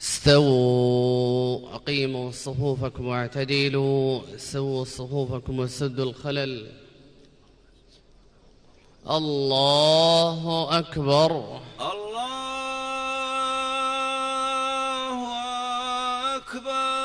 استووا أقيموا صفوفكم واعتدلوا سووا صفوفكم وسدوا الخلل. الله أكبر. الله أكبر.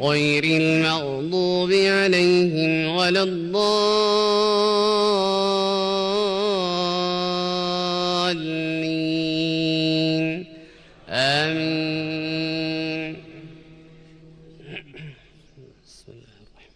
غير المغضوب عليهم ولا الضالين. آمين. بسم الله الرحمن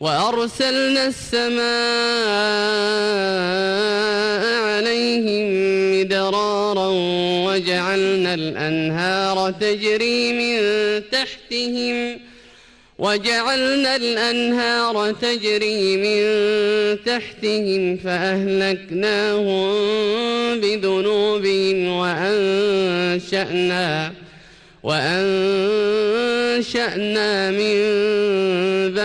وأرسلنا السماء عليهم مدرارا وجعلنا الأنهار تجري من تحتهم وجعلنا الأنهار تجري من تحتهم فأهلكناهم بذنوبهم وأنشأنا وأنشأنا من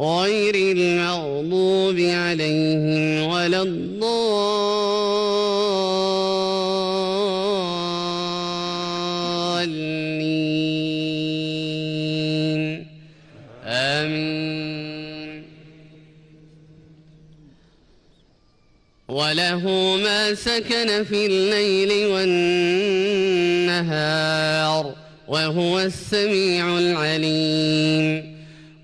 غير المغضوب عليهم ولا الضالين. آمين. وله ما سكن في الليل والنهار وهو السميع العليم.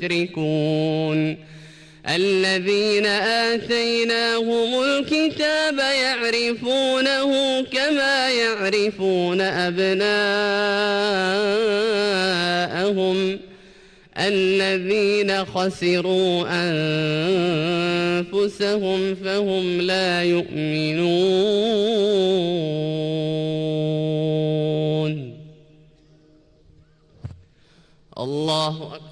تشركون الذين آتيناهم الكتاب يعرفونه كما يعرفون أبناءهم. الذين خسروا أنفسهم فهم لا يؤمنون. الله أكبر.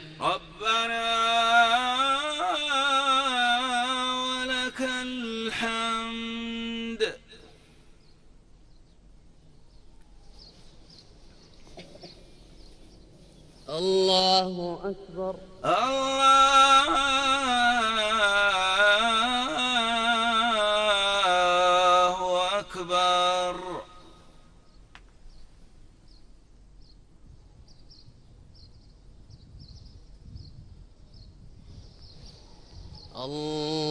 أكبر. الله أكبر. الله